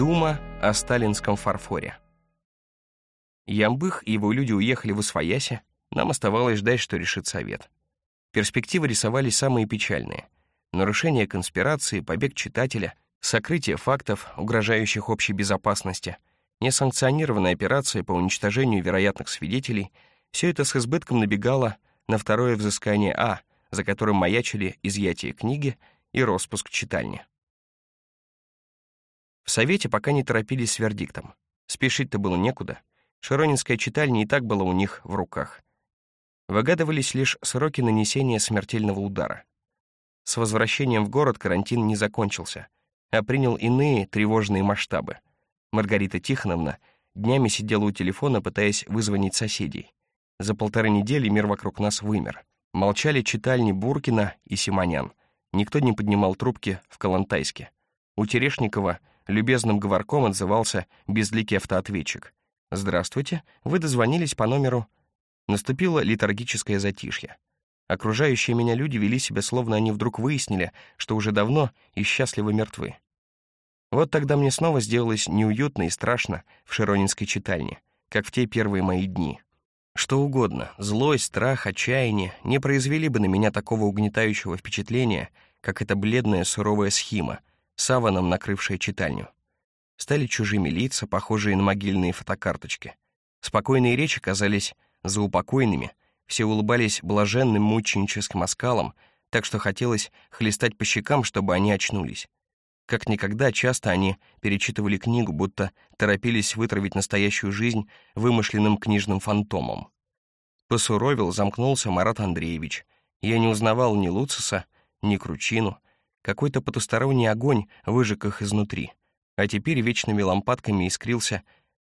Дума о сталинском фарфоре. Ямбых и его люди уехали в Освояси, нам оставалось ждать, что решит совет. Перспективы рисовались самые печальные. Нарушение конспирации, побег читателя, сокрытие фактов, угрожающих общей безопасности, несанкционированная операция по уничтожению вероятных свидетелей — все это с избытком набегало на второе взыскание А, за которым маячили изъятие книги и распуск читальни. В Совете пока не торопились с вердиктом. Спешить-то было некуда. Широнинская читальня и так была у них в руках. Выгадывались лишь сроки нанесения смертельного удара. С возвращением в город карантин не закончился, а принял иные тревожные масштабы. Маргарита Тихоновна днями сидела у телефона, пытаясь вызвонить соседей. За полторы недели мир вокруг нас вымер. Молчали читальни Буркина и Симонян. Никто не поднимал трубки в Калантайске. У Терешникова любезным говорком отзывался безликий автоответчик. «Здравствуйте, вы дозвонились по номеру...» Наступило литургическое затишье. Окружающие меня люди вели себя, словно они вдруг выяснили, что уже давно и счастливо мертвы. Вот тогда мне снова сделалось неуютно и страшно в Широнинской читальне, как в те первые мои дни. Что угодно — злость, страх, отчаяние — не произвели бы на меня такого угнетающего впечатления, как эта бледная суровая схема, саваном накрывшая читальню. Стали чужими лица, похожие на могильные фотокарточки. Спокойные речи казались заупокойными, все улыбались блаженным мученическим оскалом, так что хотелось хлестать по щекам, чтобы они очнулись. Как никогда часто они перечитывали книгу, будто торопились вытравить настоящую жизнь вымышленным книжным фантомом. Посуровил, замкнулся Марат Андреевич. Я не узнавал ни Луциса, ни Кручину — какой-то потусторонний огонь выжег их изнутри, а теперь вечными лампадками искрился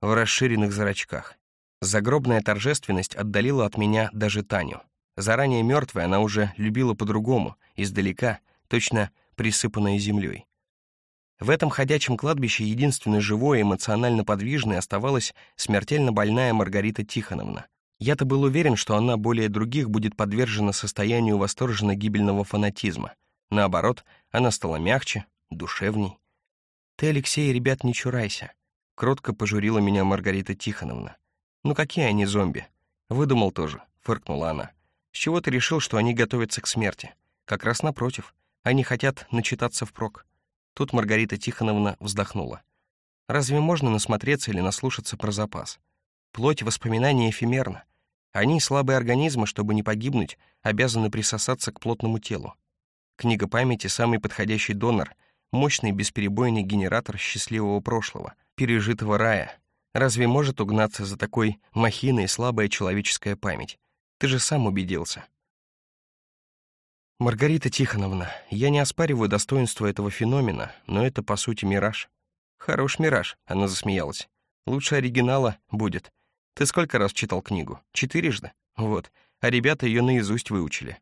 в расширенных зрачках. Загробная торжественность отдалила от меня даже Таню. Заранее мертвая она уже любила по-другому, издалека, точно присыпанная землей. В этом ходячем кладбище единственной живой и эмоционально подвижной оставалась смертельно больная Маргарита Тихоновна. Я-то был уверен, что она более других будет подвержена состоянию восторженно-гибельного фанатизма — Наоборот, она стала мягче, душевней. «Ты, Алексей, ребят, не чурайся», — кротко пожурила меня Маргарита Тихоновна. «Ну какие они зомби?» «Выдумал тоже», — фыркнула она. «С чего ты решил, что они готовятся к смерти? Как раз напротив. Они хотят начитаться впрок». Тут Маргарита Тихоновна вздохнула. «Разве можно насмотреться или наслушаться про запас? Плоть воспоминаний эфемерна. Они, слабые организмы, чтобы не погибнуть, обязаны присосаться к плотному телу. Книга памяти — самый подходящий донор, мощный бесперебойный генератор счастливого прошлого, пережитого рая. Разве может угнаться за такой махиной слабая человеческая память? Ты же сам убедился. Маргарита Тихоновна, я не оспариваю достоинство этого феномена, но это, по сути, мираж. Хорош мираж, она засмеялась. Лучше оригинала будет. Ты сколько раз читал книгу? Четырежды? Вот. А ребята ее наизусть выучили.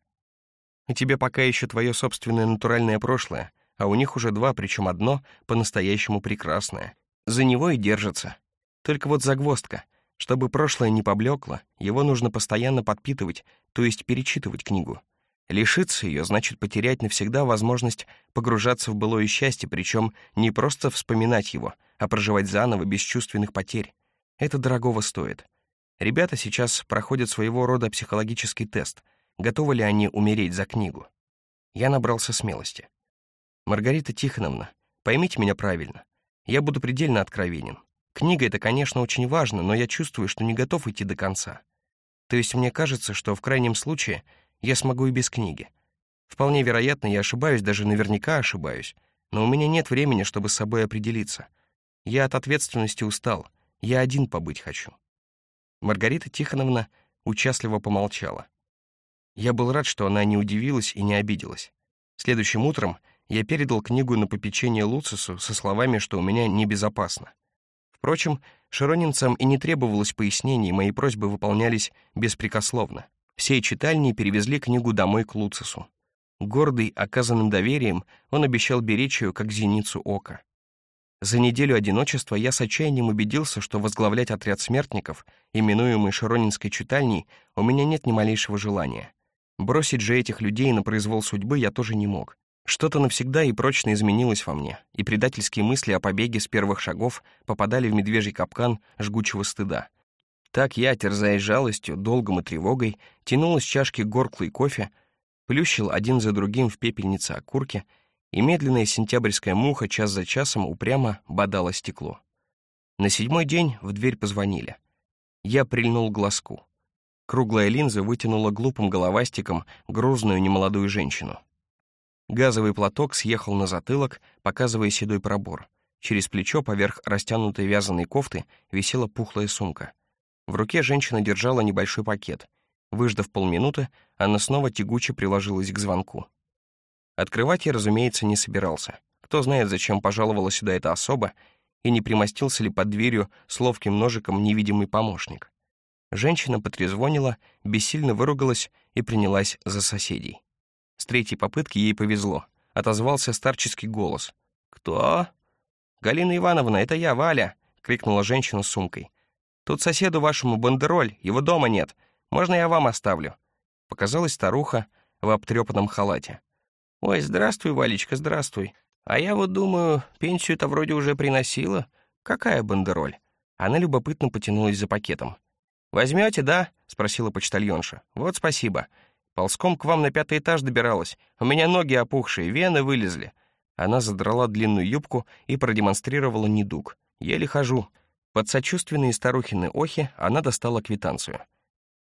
У тебя пока еще твое собственное натуральное прошлое, а у них уже два, причем одно по-настоящему прекрасное. За него и держатся. Только вот загвоздка. Чтобы прошлое не поблекло, его нужно постоянно подпитывать, то есть перечитывать книгу. Лишиться ее значит потерять навсегда возможность погружаться в былое счастье, причем не просто вспоминать его, а проживать заново без чувственных потерь. Это дорогого стоит. Ребята сейчас проходят своего рода психологический тест — готовы ли они умереть за книгу. Я набрался смелости. «Маргарита Тихоновна, поймите меня правильно. Я буду предельно откровенен. Книга — это, конечно, очень важно, но я чувствую, что не готов идти до конца. То есть мне кажется, что в крайнем случае я смогу и без книги. Вполне вероятно, я ошибаюсь, даже наверняка ошибаюсь, но у меня нет времени, чтобы с собой определиться. Я от ответственности устал, я один побыть хочу». Маргарита Тихоновна участливо помолчала. Я был рад, что она не удивилась и не обиделась. Следующим утром я передал книгу на попечение Луцису со словами, что у меня небезопасно. Впрочем, широнинцам и не требовалось пояснений, мои просьбы выполнялись беспрекословно. Всей читальни перевезли книгу домой к Луцису. Гордый оказанным доверием, он обещал беречь ее как зеницу ока. За неделю одиночества я с отчаянием убедился, что возглавлять отряд смертников, именуемый Широнинской читальней, у меня нет ни малейшего желания. Бросить же этих людей на произвол судьбы я тоже не мог. Что-то навсегда и прочно изменилось во мне, и предательские мысли о побеге с первых шагов попадали в медвежий капкан жгучего стыда. Так я, терзаясь жалостью, долгом и тревогой, тянул из чашки горклый кофе, плющил один за другим в пепельнице окурки, и медленная сентябрьская муха час за часом упрямо бодала стекло. На седьмой день в дверь позвонили. Я прильнул глазку. Круглая линза вытянула глупым головастиком грузную немолодую женщину. Газовый платок съехал на затылок, показывая седой пробор. Через плечо поверх растянутой вязаной кофты висела пухлая сумка. В руке женщина держала небольшой пакет. Выждав полминуты, она снова тягуче приложилась к звонку. Открывать я, разумеется, не собирался. Кто знает, зачем пожаловала сюда эта особа, и не примостился ли под дверью с ловким ножиком невидимый помощник. Женщина потрезвонила, бессильно выругалась и принялась за соседей. С третьей попытки ей повезло. Отозвался старческий голос. «Кто?» «Галина Ивановна, это я, Валя!» — крикнула женщина с сумкой. «Тут соседу вашему бандероль, его дома нет. Можно я вам оставлю?» Показалась старуха в обтрепанном халате. «Ой, здравствуй, Валечка, здравствуй. А я вот думаю, пенсию-то вроде уже приносила. Какая бандероль?» Она любопытно потянулась за пакетом. «Возьмете, да?» — спросила почтальонша. «Вот спасибо. Ползком к вам на пятый этаж добиралась. У меня ноги опухшие, вены вылезли». Она задрала длинную юбку и продемонстрировала недуг. «Еле хожу». Под сочувственные старухины охи она достала квитанцию.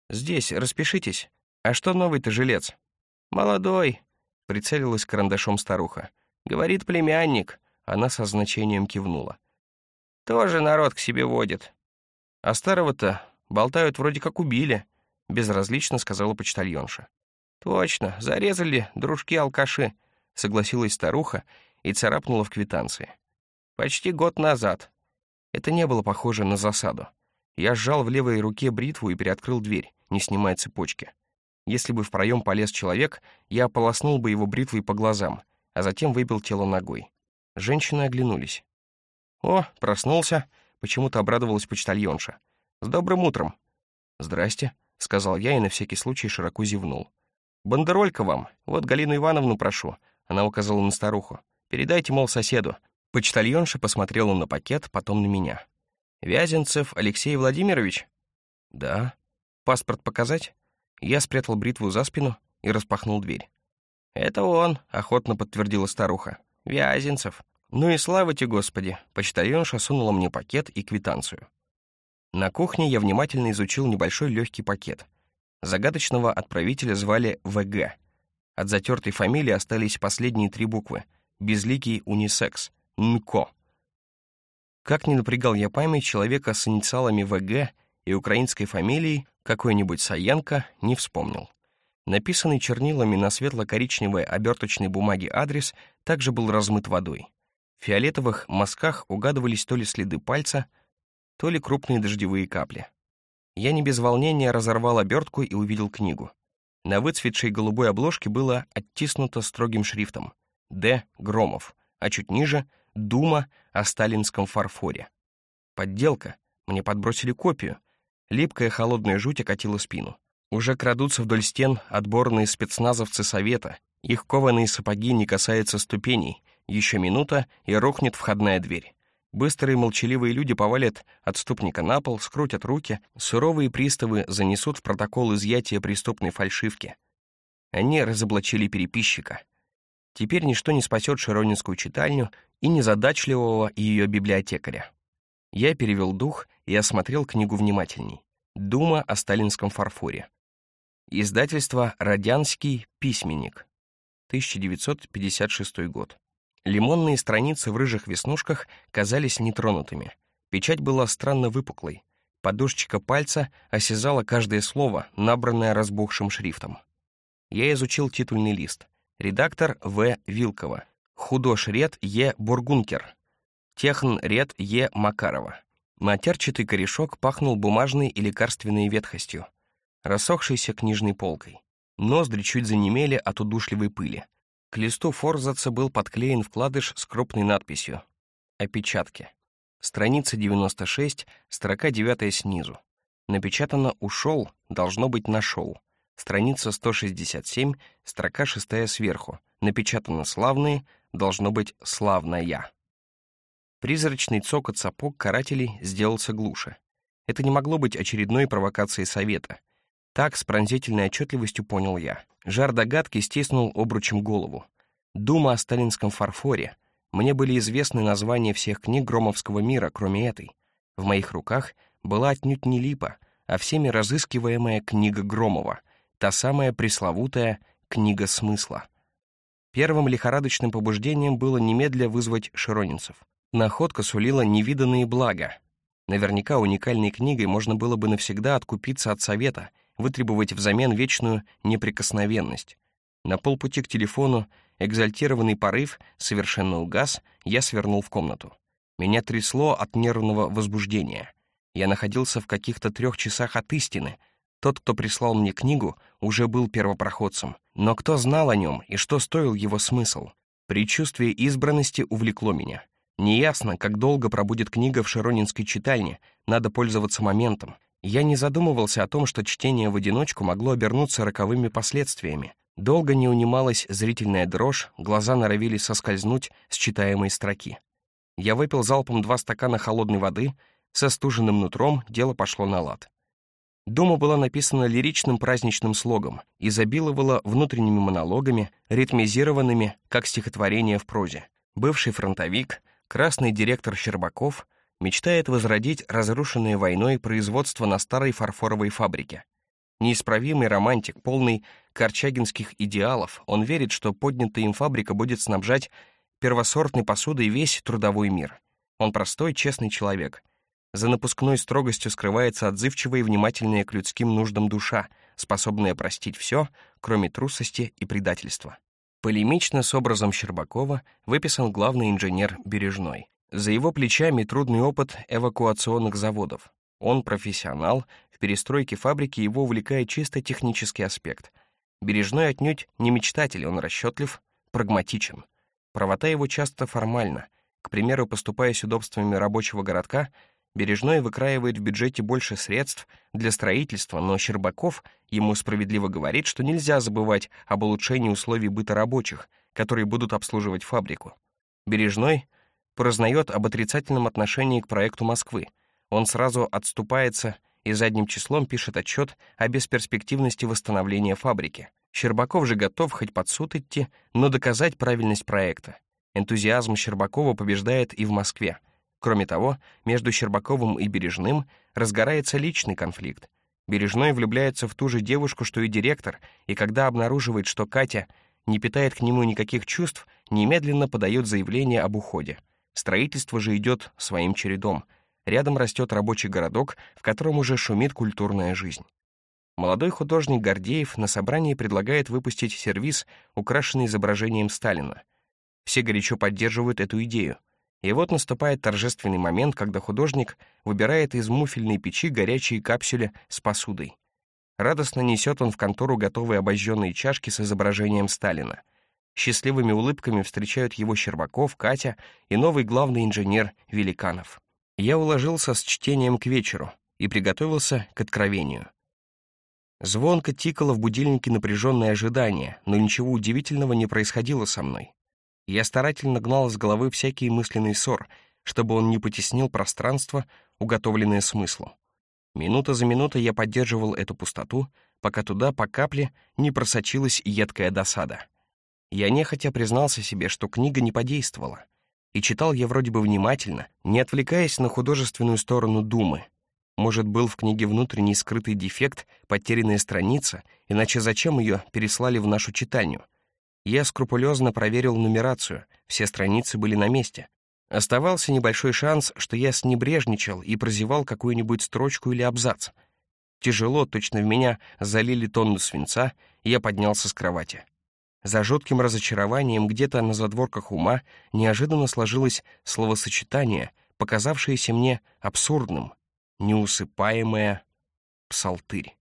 «Здесь, распишитесь. А что новый-то жилец?» «Молодой», — прицелилась карандашом старуха. «Говорит племянник». Она со значением кивнула. «Тоже народ к себе водит. А старого-то Болтают, вроде как убили», — безразлично сказала почтальонша. «Точно, зарезали дружки-алкаши», — согласилась старуха и царапнула в квитанции. «Почти год назад». Это не было похоже на засаду. Я сжал в левой руке бритву и приоткрыл дверь, не снимая цепочки. Если бы в проем полез человек, я ополоснул бы его бритвой по глазам, а затем выбил тело ногой. Женщины оглянулись. «О, проснулся!» — почему-то обрадовалась почтальонша. «С добрым утром!» «Здрасте», — сказал я и на всякий случай широко зевнул. «Бандеролька вам, вот Галину Ивановну прошу», — она указала на старуху. «Передайте, мол, соседу». Почтальонша посмотрела на пакет, потом на меня. «Вязенцев Алексей Владимирович?» «Да». «Паспорт показать?» Я спрятал бритву за спину и распахнул дверь. «Это он», — охотно подтвердила старуха. «Вязенцев». «Ну и слава тебе, Господи!» Почтальонша сунула мне пакет и квитанцию. На кухне я внимательно изучил небольшой легкий пакет. Загадочного отправителя звали ВГ. От затертой фамилии остались последние три буквы. Безликий унисекс. НКО. Как ни напрягал я память, человека с инициалами ВГ и украинской фамилией, какой-нибудь Саенко, не вспомнил. Написанный чернилами на светло-коричневой оберточной бумаге адрес также был размыт водой. В фиолетовых мазках угадывались то ли следы пальца, то ли крупные дождевые капли. Я не без волнения разорвал обертку и увидел книгу. На выцветшей голубой обложке было оттиснуто строгим шрифтом «Д. Громов», а чуть ниже — «Дума о сталинском фарфоре». Подделка. Мне подбросили копию. Липкая холодная жуть окатила спину. Уже крадутся вдоль стен отборные спецназовцы Совета. Их кованые сапоги не касаются ступеней. Еще минута, и рухнет входная дверь. Быстрые молчаливые люди повалят отступника на пол, скрутят руки, суровые приставы занесут в протокол изъятия преступной фальшивки. Они разоблачили переписчика. Теперь ничто не спасет Широнинскую читальню и незадачливого ее библиотекаря. Я перевел дух и осмотрел книгу внимательней. «Дума о сталинском фарфоре». Издательство «Родянский письменник», 1956 год. Лимонные страницы в рыжих веснушках казались нетронутыми. Печать была странно выпуклой. Подушечка пальца осязала каждое слово, набранное разбухшим шрифтом. Я изучил титульный лист. Редактор В. Вилкова. Худош ред Е. Бургункер. Техн ред Е. Макарова. Матерчатый корешок пахнул бумажной и лекарственной ветхостью, рассохшейся книжной полкой. Ноздри чуть занемели от удушливой пыли. К листу форзаца был подклеен вкладыш с крупной надписью «Опечатки». Страница 96, строка 9 снизу. Напечатано «Ушел», должно быть «Нашел». Страница 167, строка 6 сверху. Напечатано «славные», должно быть «славная». Призрачный цокот сапог карателей сделался глуше. Это не могло быть очередной провокацией совета. Так, с пронзительной отчетливостью понял я. Жар догадки стиснул обручем голову. Дума о сталинском фарфоре. Мне были известны названия всех книг Громовского мира, кроме этой. В моих руках была отнюдь не липа, а всеми разыскиваемая книга Громова, та самая пресловутая книга смысла. Первым лихорадочным побуждением было немедля вызвать широнинцев. Находка сулила невиданные блага. Наверняка уникальной книгой можно было бы навсегда откупиться от совета, вытребовать взамен вечную неприкосновенность. На полпути к телефону экзальтированный порыв совершенно угас, я свернул в комнату. Меня трясло от нервного возбуждения. Я находился в каких-то трех часах от истины. Тот, кто прислал мне книгу, уже был первопроходцем. Но кто знал о нем и что стоил его смысл? Предчувствие избранности увлекло меня. Неясно, как долго пробудет книга в Широнинской читальне, надо пользоваться моментом. Я не задумывался о том, что чтение в одиночку могло обернуться роковыми последствиями. Долго не унималась зрительная дрожь, глаза норовили соскользнуть с читаемой строки. Я выпил залпом два стакана холодной воды, со стуженным нутром дело пошло на лад. Дума была написана лиричным праздничным слогом, изобиловала внутренними монологами, ритмизированными, как стихотворение в прозе. Бывший фронтовик — красный директор Щербаков мечтает возродить разрушенное войной производство на старой фарфоровой фабрике. Неисправимый романтик, полный корчагинских идеалов, он верит, что поднятая им фабрика будет снабжать первосортной посудой весь трудовой мир. Он простой, честный человек. За напускной строгостью скрывается отзывчивая и внимательная к людским нуждам душа, способная простить все, кроме трусости и предательства. Полемично с образом Щербакова выписан главный инженер Бережной. За его плечами трудный опыт эвакуационных заводов. Он профессионал, в перестройке фабрики его увлекает чисто технический аспект. Бережной отнюдь не мечтатель, он расчетлив, прагматичен. Правота его часто формальна. К примеру, поступая с удобствами рабочего городка, Бережной выкраивает в бюджете больше средств для строительства, но Щербаков ему справедливо говорит, что нельзя забывать об улучшении условий быта рабочих, которые будут обслуживать фабрику. Бережной прознает об отрицательном отношении к проекту Москвы. Он сразу отступается и задним числом пишет отчет о бесперспективности восстановления фабрики. Щербаков же готов хоть под суд идти, но доказать правильность проекта. Энтузиазм Щербакова побеждает и в Москве — Кроме того, между Щербаковым и Бережным разгорается личный конфликт. Бережной влюбляется в ту же девушку, что и директор, и когда обнаруживает, что Катя не питает к нему никаких чувств, немедленно подает заявление об уходе. Строительство же идет своим чередом. Рядом растет рабочий городок, в котором уже шумит культурная жизнь. Молодой художник Гордеев на собрании предлагает выпустить сервиз, украшенный изображением Сталина. Все горячо поддерживают эту идею — и вот наступает торжественный момент, когда художник выбирает из муфельной печи горячие капсули с посудой. Радостно несет он в контору готовые обожженные чашки с изображением Сталина. Счастливыми улыбками встречают его Щербаков, Катя и новый главный инженер Великанов. Я уложился с чтением к вечеру и приготовился к откровению. Звонко тикало в будильнике напряженное ожидание, но ничего удивительного не происходило со мной. Я старательно гнал с головы всякий мысленный ссор, чтобы он не потеснил пространство, уготовленное смыслу. Минута за минутой я поддерживал эту пустоту, пока туда по капле не просочилась едкая досада. Я нехотя признался себе, что книга не подействовала. И читал я вроде бы внимательно, не отвлекаясь на художественную сторону думы. Может, был в книге внутренний скрытый дефект, потерянная страница, иначе зачем ее переслали в нашу читальню? Я скрупулезно проверил нумерацию, все страницы были на месте. Оставался небольшой шанс, что я снебрежничал и прозевал какую-нибудь строчку или абзац. Тяжело, точно в меня залили тонну свинца, и я поднялся с кровати. За жутким разочарованием где-то на задворках ума неожиданно сложилось словосочетание, показавшееся мне абсурдным — неусыпаемая псалтырь.